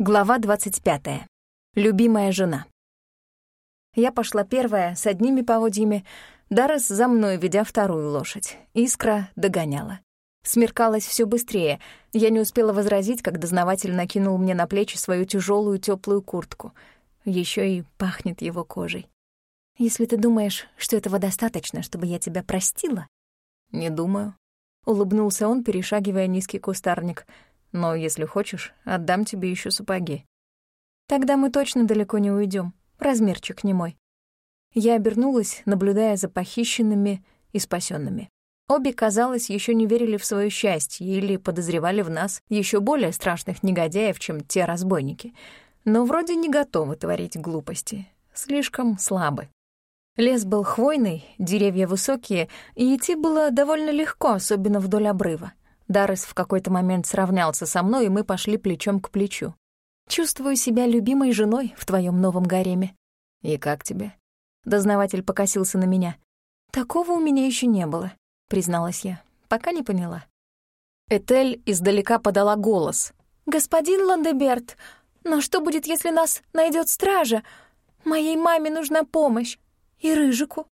Глава 25. Любимая жена. Я пошла первая, с одними поводьями, Даррес за мной, ведя вторую лошадь. Искра догоняла. Смеркалось все быстрее. Я не успела возразить, как дознаватель накинул мне на плечи свою тяжелую теплую куртку. Еще и пахнет его кожей. «Если ты думаешь, что этого достаточно, чтобы я тебя простила...» «Не думаю», — улыбнулся он, перешагивая низкий кустарник — но если хочешь, отдам тебе еще сапоги. Тогда мы точно далеко не уйдем. Размерчик не мой. Я обернулась, наблюдая за похищенными и спасенными. Обе, казалось, еще не верили в свое счастье или подозревали в нас еще более страшных негодяев, чем те разбойники. Но вроде не готовы творить глупости. Слишком слабы. Лес был хвойный, деревья высокие, и идти было довольно легко, особенно вдоль обрыва. Даррес в какой-то момент сравнялся со мной, и мы пошли плечом к плечу. «Чувствую себя любимой женой в твоем новом гареме». «И как тебе?» Дознаватель покосился на меня. «Такого у меня еще не было», — призналась я. «Пока не поняла». Этель издалека подала голос. «Господин Ландеберт, но что будет, если нас найдет стража? Моей маме нужна помощь. И Рыжику.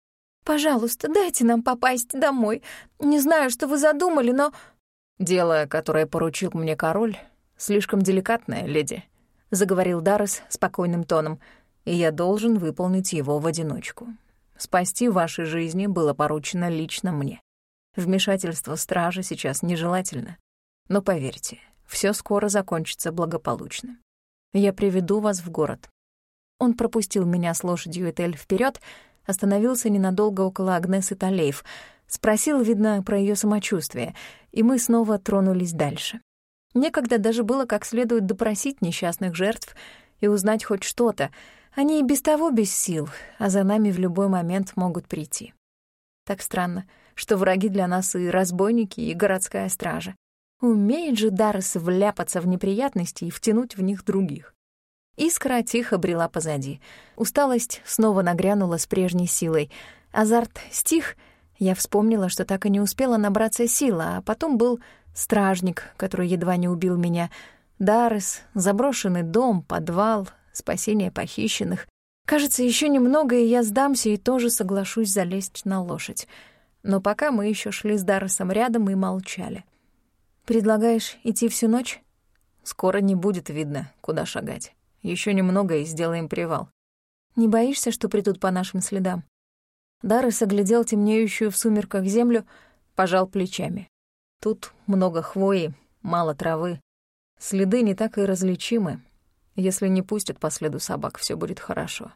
Пожалуйста, дайте нам попасть домой. Не знаю, что вы задумали, но «Дело, которое поручил мне король, слишком деликатное, леди», — заговорил Даррес спокойным тоном, «и я должен выполнить его в одиночку. Спасти ваши жизни было поручено лично мне. Вмешательство стражи сейчас нежелательно. Но поверьте, все скоро закончится благополучно. Я приведу вас в город». Он пропустил меня с лошадью Этель вперед, остановился ненадолго около Агнесы Талеев — Спросил, видно, про ее самочувствие, и мы снова тронулись дальше. Некогда даже было как следует допросить несчастных жертв и узнать хоть что-то. Они и без того без сил, а за нами в любой момент могут прийти. Так странно, что враги для нас и разбойники, и городская стража. Умеет же Даррес вляпаться в неприятности и втянуть в них других. Искра тихо брела позади. Усталость снова нагрянула с прежней силой. Азарт стих — я вспомнила, что так и не успела набраться сил, а потом был стражник, который едва не убил меня, Даррес, заброшенный дом, подвал, спасение похищенных. Кажется, еще немного, и я сдамся и тоже соглашусь залезть на лошадь. Но пока мы еще шли с Дарресом рядом и молчали. «Предлагаешь идти всю ночь?» «Скоро не будет видно, куда шагать. Еще немного и сделаем привал». «Не боишься, что придут по нашим следам?» Даррес оглядел темнеющую в сумерках землю, пожал плечами. Тут много хвои, мало травы. Следы не так и различимы. Если не пустят по следу собак, все будет хорошо.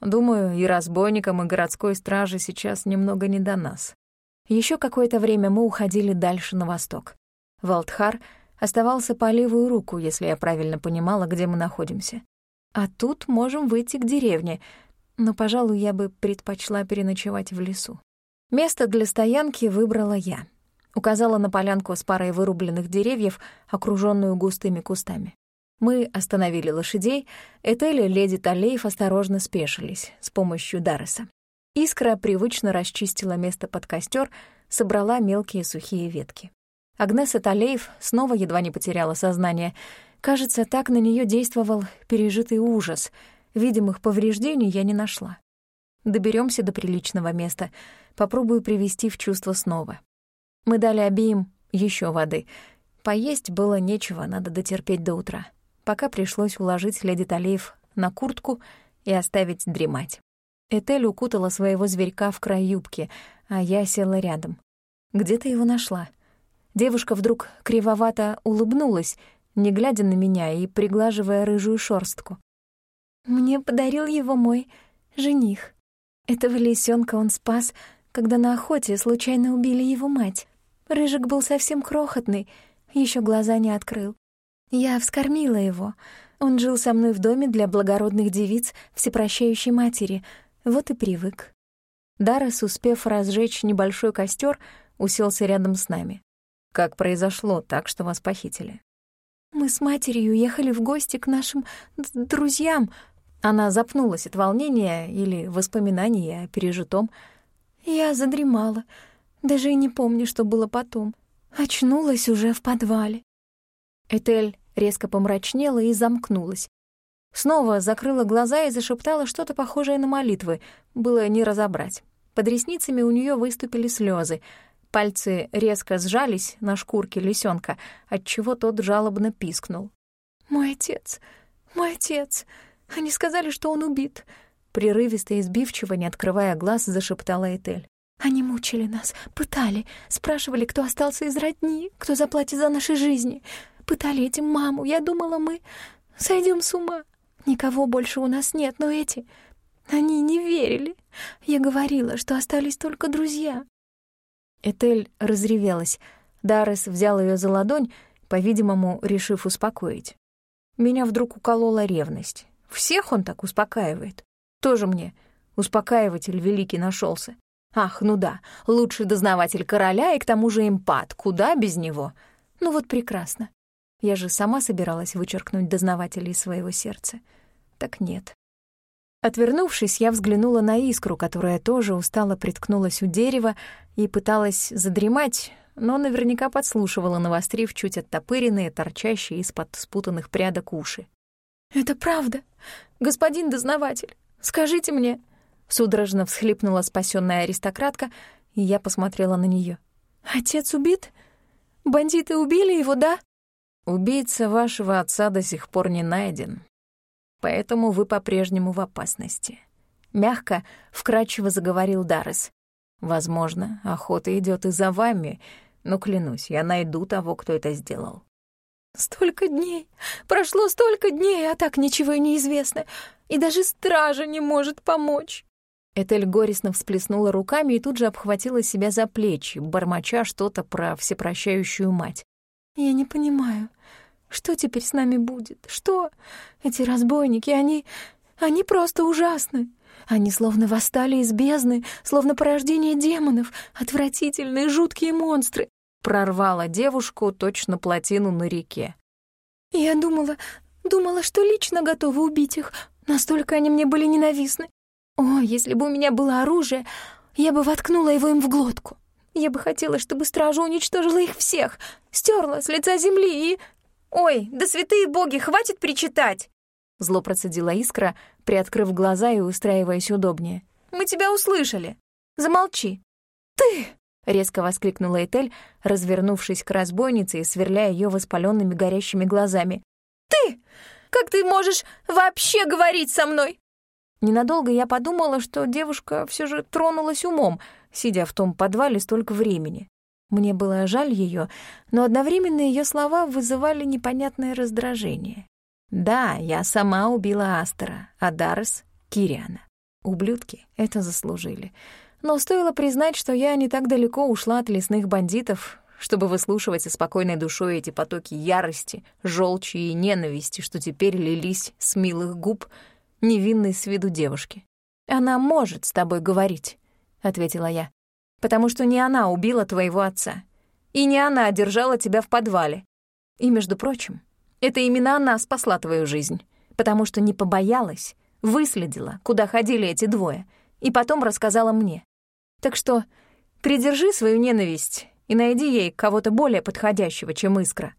Думаю, и разбойникам, и городской страже сейчас немного не до нас. Еще какое-то время мы уходили дальше на восток. Валтхар оставался по левую руку, если я правильно понимала, где мы находимся. А тут можем выйти к деревне — но, пожалуй, я бы предпочла переночевать в лесу. Место для стоянки выбрала я. Указала на полянку с парой вырубленных деревьев, окруженную густыми кустами. Мы остановили лошадей, Этель и леди Талеев осторожно спешились с помощью Дарреса. Искра привычно расчистила место под костер, собрала мелкие сухие ветки. Агнеса Талеев снова едва не потеряла сознание. Кажется, так на нее действовал пережитый ужас — Видимых повреждений я не нашла. Доберемся до приличного места, попробую привести в чувство снова. Мы дали обеим еще воды. Поесть было нечего, надо дотерпеть до утра. Пока пришлось уложить леди Талиев на куртку и оставить дремать. Этель укутала своего зверька в край юбки, а я села рядом. Где ты его нашла? Девушка вдруг кривовато улыбнулась, не глядя на меня и приглаживая рыжую шорстку. Мне подарил его мой жених. Этого лисенка он спас, когда на охоте случайно убили его мать. Рыжик был совсем крохотный, еще глаза не открыл. Я вскормила его. Он жил со мной в доме для благородных девиц всепрощающей матери. Вот и привык. Даррес, успев разжечь небольшой костер, уселся рядом с нами. Как произошло так, что вас похитили? Мы с матерью ехали в гости к нашим друзьям, она запнулась от волнения или воспоминаний о пережитом. Я задремала, даже и не помню, что было потом. Очнулась уже в подвале. Этель резко помрачнела и замкнулась. Снова закрыла глаза и зашептала что-то похожее на молитвы, было не разобрать. Под ресницами у нее выступили слезы, пальцы резко сжались на шкурке лисенка, отчего тот жалобно пискнул. «Мой отец, мой отец, они сказали, что он убит», прерывисто и сбивчиво, не открывая глаз, зашептала Этель. «Они мучили нас, пытали, спрашивали, кто остался из родни, кто заплатит за наши жизни. Пытали этим маму. Я думала, мы сойдем с ума. Никого больше у нас нет, но эти... Они не верили. Я говорила, что остались только друзья». Этель разревелась. Даррес взял ее за ладонь, по-видимому, решив успокоить. Меня вдруг уколола ревность. Всех он так успокаивает. Тоже мне успокаиватель великий нашелся. Ах, ну да, лучший дознаватель короля и к тому же импат. Куда без него? Ну вот прекрасно. Я же сама собиралась вычеркнуть дознавателя из своего сердца. Так нет. Отвернувшись, я взглянула на искру, которая тоже устало приткнулась у дерева и пыталась задремать, но наверняка подслушивала, навострив чуть оттопыренные, торчащие из-под спутанных прядок уши. «Это правда, господин дознаватель. Скажите мне...» Судорожно всхлипнула спасенная аристократка, и я посмотрела на нее. «Отец убит? Бандиты убили его, да?» «Убийца вашего отца до сих пор не найден, поэтому вы по-прежнему в опасности». Мягко, вкрадчиво заговорил Даррес. «Возможно, охота идет и за вами, но, клянусь, я найду того, кто это сделал». «Столько дней! Прошло столько дней, а так ничего и не известно и даже стража не может помочь». Этель горестно всплеснула руками и тут же обхватила себя за плечи, бормоча что-то про всепрощающую мать. «Я не понимаю, что теперь с нами будет? Что? Эти разбойники, они... они просто ужасны. Они словно восстали из бездны, словно порождение демонов, отвратительные жуткие монстры. Прорвала девушку точно плотину на реке. Я думала, думала, что лично готова убить их, Настолько они мне были ненавистны. О, если бы у меня было оружие, я бы воткнула его им в глотку. Я бы хотела, чтобы стража уничтожила их всех, стерла с лица земли и... «Ой, да святые боги, хватит причитать!» Зло процедила искра, приоткрыв глаза и устраиваясь удобнее. «Мы тебя услышали. Замолчи». «Ты!» — резко воскликнула Этель, развернувшись к разбойнице и сверляя ее воспаленными горящими глазами. «Ты! Как ты можешь вообще говорить со мной?» Ненадолго я подумала, что девушка все же тронулась умом, сидя в том подвале столько времени. Мне было жаль ее, но одновременно ее слова вызывали непонятное раздражение. Да, я сама убила Астера, а Даррес — Кириана. Ублюдки это заслужили. Но стоило признать, что я не так далеко ушла от лесных бандитов, чтобы выслушивать со спокойной душой эти потоки ярости, желчи и ненависти, что теперь лились с милых губ невинной с виду девушки. «Она может с тобой говорить», — ответила я, «потому что не она убила твоего отца, и не она держала тебя в подвале. И, между прочим, это именно она спасла твою жизнь, потому что не побоялась, выследила, куда ходили эти двое, и потом рассказала мне. Так что придержи свою ненависть и найди ей кого-то более подходящего, чем Искра».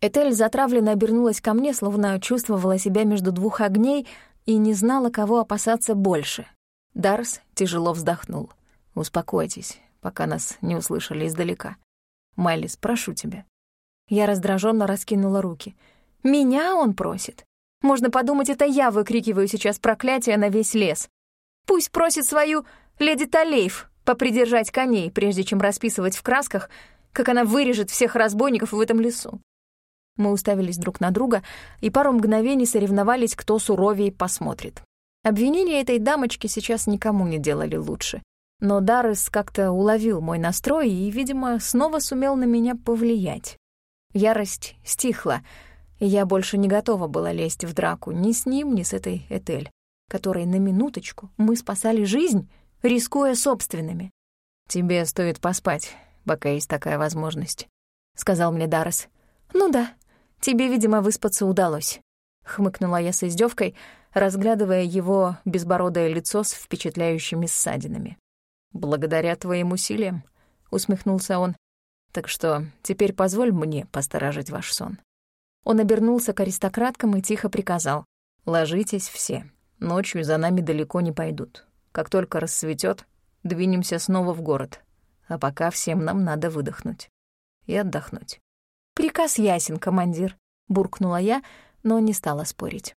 Этель затравленно обернулась ко мне, словно чувствовала себя между двух огней и не знала, кого опасаться больше. Дарс тяжело вздохнул. «Успокойтесь, пока нас не услышали издалека. Майлис, прошу тебя». Я раздраженно раскинула руки. «Меня он просит. Можно подумать, это я выкрикиваю сейчас проклятие на весь лес. Пусть просит свою леди Талейф, попридержать коней, прежде чем расписывать в красках, как она вырежет всех разбойников в этом лесу. Мы уставились друг на друга и пару мгновений соревновались, кто суровее посмотрит. Обвинения этой дамочки сейчас никому не делали лучше. Но Даррес как-то уловил мой настрой и, видимо, снова сумел на меня повлиять. Ярость стихла, и я больше не готова была лезть в драку ни с ним, ни с этой Этель, которой на минуточку мы спасали жизнь рискуя собственными. «Тебе стоит поспать, пока есть такая возможность», — сказал мне Даррес. «Ну да, тебе, видимо, выспаться удалось», — хмыкнула я с издевкой, разглядывая его безбородое лицо с впечатляющими ссадинами. «Благодаря твоим усилиям», — усмехнулся он. «Так что теперь позволь мне посторожить ваш сон». Он обернулся к аристократкам и тихо приказал. «Ложитесь все. Ночью за нами далеко не пойдут. Как только рассветет, двинемся снова в город. А пока всем нам надо выдохнуть и отдохнуть». «Приказ ясен, командир», — буркнула я, но не стала спорить.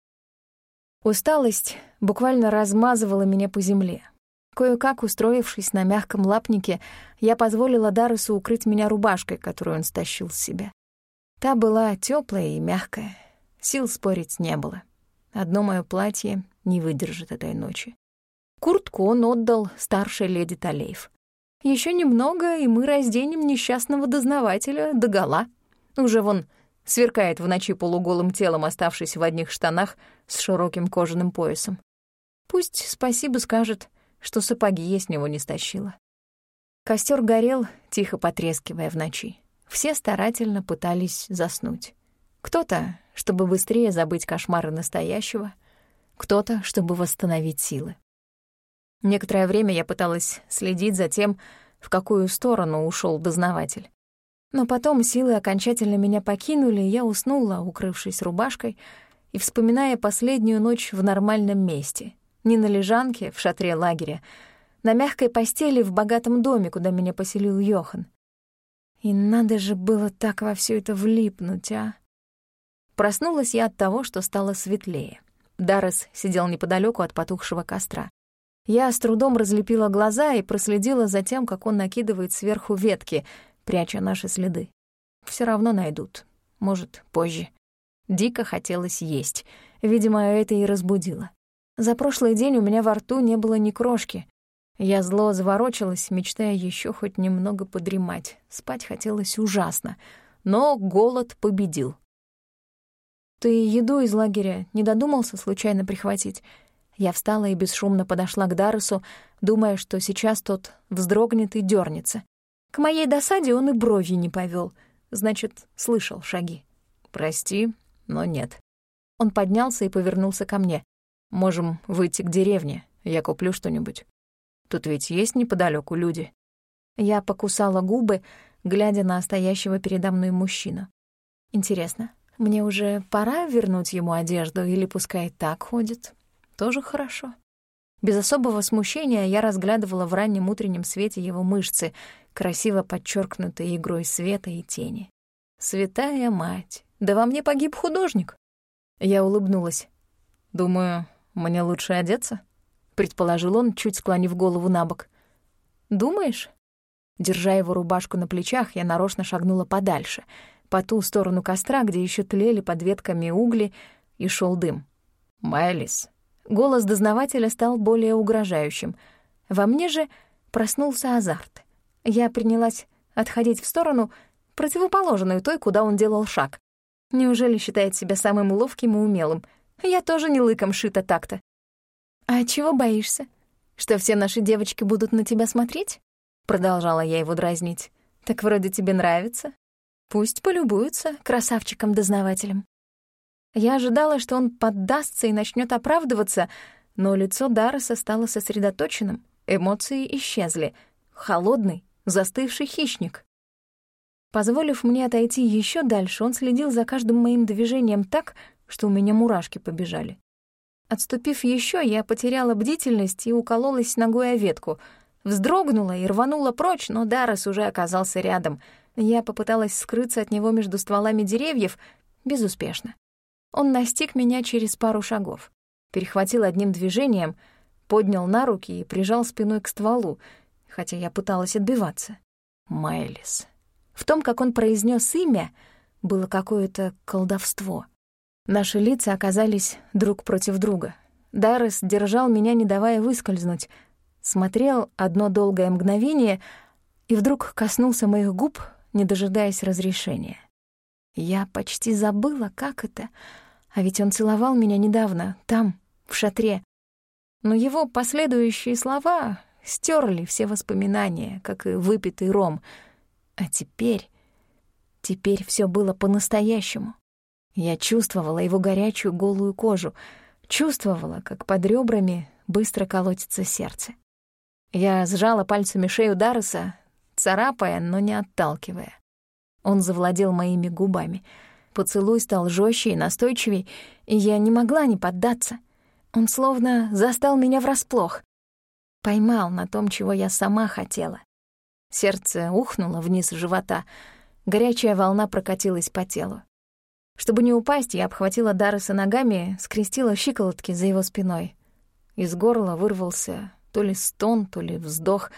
Усталость буквально размазывала меня по земле. Кое-как устроившись на мягком лапнике, я позволила Дарусу укрыть меня рубашкой, которую он стащил с себя. Та была теплая и мягкая. Сил спорить не было. Одно мое платье не выдержит этой ночи. Куртку он отдал старшей леди Талеев. Еще немного, и мы разденем несчастного дознавателя догола. Уже вон сверкает в ночи полуголым телом, оставшись в одних штанах с широким кожаным поясом. Пусть спасибо скажет, что сапоги я с него не стащила. Костер горел, тихо потрескивая в ночи. Все старательно пытались заснуть. Кто-то, чтобы быстрее забыть кошмары настоящего, кто-то, чтобы восстановить силы. Некоторое время я пыталась следить за тем, в какую сторону ушел дознаватель. Но потом силы окончательно меня покинули, и я уснула, укрывшись рубашкой и вспоминая последнюю ночь в нормальном месте. Не на лежанке в шатре лагеря, на мягкой постели в богатом доме, куда меня поселил Йохан. И надо же было так во все это влипнуть, а? Проснулась я от того, что стало светлее. Даррес сидел неподалеку от потухшего костра. Я с трудом разлепила глаза и проследила за тем, как он накидывает сверху ветки — пряча наши следы. Все равно найдут. Может, позже. Дико хотелось есть. Видимо, это и разбудило. За прошлый день у меня во рту не было ни крошки. Я зло заворочилась, мечтая еще хоть немного подремать. Спать хотелось ужасно. Но голод победил. «Ты еду из лагеря не додумался случайно прихватить?» Я встала и бесшумно подошла к Дарусу, думая, что сейчас тот вздрогнет и дернется. К моей досаде он и бровью не повел, значит, слышал шаги. «Прости, но нет». Он поднялся и повернулся ко мне. «Можем выйти к деревне, я куплю что-нибудь. Тут ведь есть неподалеку люди». Я покусала губы, глядя на стоящего передо мной мужчину. «Интересно, мне уже пора вернуть ему одежду или пускай так ходит? Тоже хорошо». Без особого смущения я разглядывала в раннем утреннем свете его мышцы, красиво подчеркнутые игрой света и тени. «Святая мать! Да во мне погиб художник!» Я улыбнулась. «Думаю, мне лучше одеться?» — предположил он, чуть склонив голову на бок. «Думаешь?» Держа его рубашку на плечах, я нарочно шагнула подальше, по ту сторону костра, где еще тлели под ветками угли, и шел дым. «Майлис, Голос дознавателя стал более угрожающим. Во мне же проснулся азарт. Я принялась отходить в сторону, противоположную той, куда он делал шаг. Неужели считает себя самым ловким и умелым? Я тоже не лыком шита так-то. «А чего боишься? Что все наши девочки будут на тебя смотреть?» Продолжала я его дразнить. «Так вроде тебе нравится. Пусть полюбуются красавчиком-дознавателем». Я ожидала, что он поддастся и начнет оправдываться, но лицо Дарреса стало сосредоточенным, эмоции исчезли. Холодный, застывший хищник. Позволив мне отойти еще дальше, он следил за каждым моим движением так, что у меня мурашки побежали. Отступив еще, я потеряла бдительность и укололась ногой о ветку. Вздрогнула и рванула прочь, но Даррес уже оказался рядом. Я попыталась скрыться от него между стволами деревьев, безуспешно. Он настиг меня через пару шагов, перехватил одним движением, поднял на руки и прижал спиной к стволу, хотя я пыталась отбиваться. Майлис. В том, как он произнес имя, было какое-то колдовство. Наши лица оказались друг против друга. Даррес держал меня, не давая выскользнуть, смотрел одно долгое мгновение и вдруг коснулся моих губ, не дожидаясь разрешения. Я почти забыла, как это а ведь он целовал меня недавно, там, в шатре. Но его последующие слова стерли все воспоминания, как и выпитый ром. А теперь... Теперь все было по-настоящему. Я чувствовала его горячую голую кожу, чувствовала, как под ребрами быстро колотится сердце. Я сжала пальцами шею Дарреса, царапая, но не отталкивая. Он завладел моими губами — Поцелуй стал жестче и настойчивей, и я не могла не поддаться. Он словно застал меня врасплох. Поймал на том, чего я сама хотела. Сердце ухнуло вниз живота, горячая волна прокатилась по телу. Чтобы не упасть, я обхватила Дарреса ногами, скрестила щиколотки за его спиной. Из горла вырвался то ли стон, то ли вздох,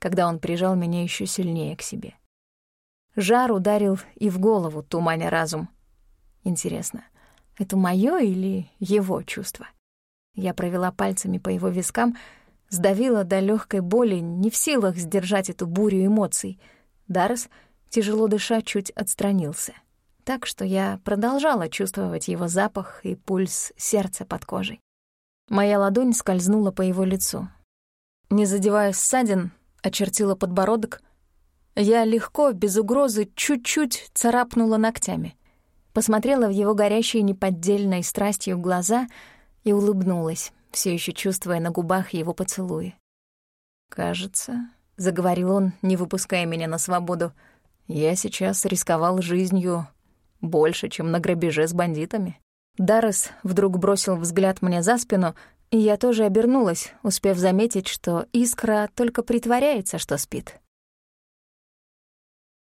когда он прижал меня еще сильнее к себе. Жар ударил и в голову, туманя разум. Интересно, это моё или его чувство? Я провела пальцами по его вискам, сдавила до легкой боли, не в силах сдержать эту бурю эмоций. Даррес, тяжело дыша, чуть отстранился. Так что я продолжала чувствовать его запах и пульс сердца под кожей. Моя ладонь скользнула по его лицу. Не задевая ссадин, очертила подбородок. Я легко, без угрозы, чуть-чуть царапнула ногтями. Посмотрела в его горящие неподдельной страстью глаза и улыбнулась, все еще чувствуя на губах его поцелуи. «Кажется», — заговорил он, не выпуская меня на свободу, «я сейчас рисковал жизнью больше, чем на грабеже с бандитами». Даррес вдруг бросил взгляд мне за спину, я тоже обернулась, успев заметить, что Искра только притворяется, что спит.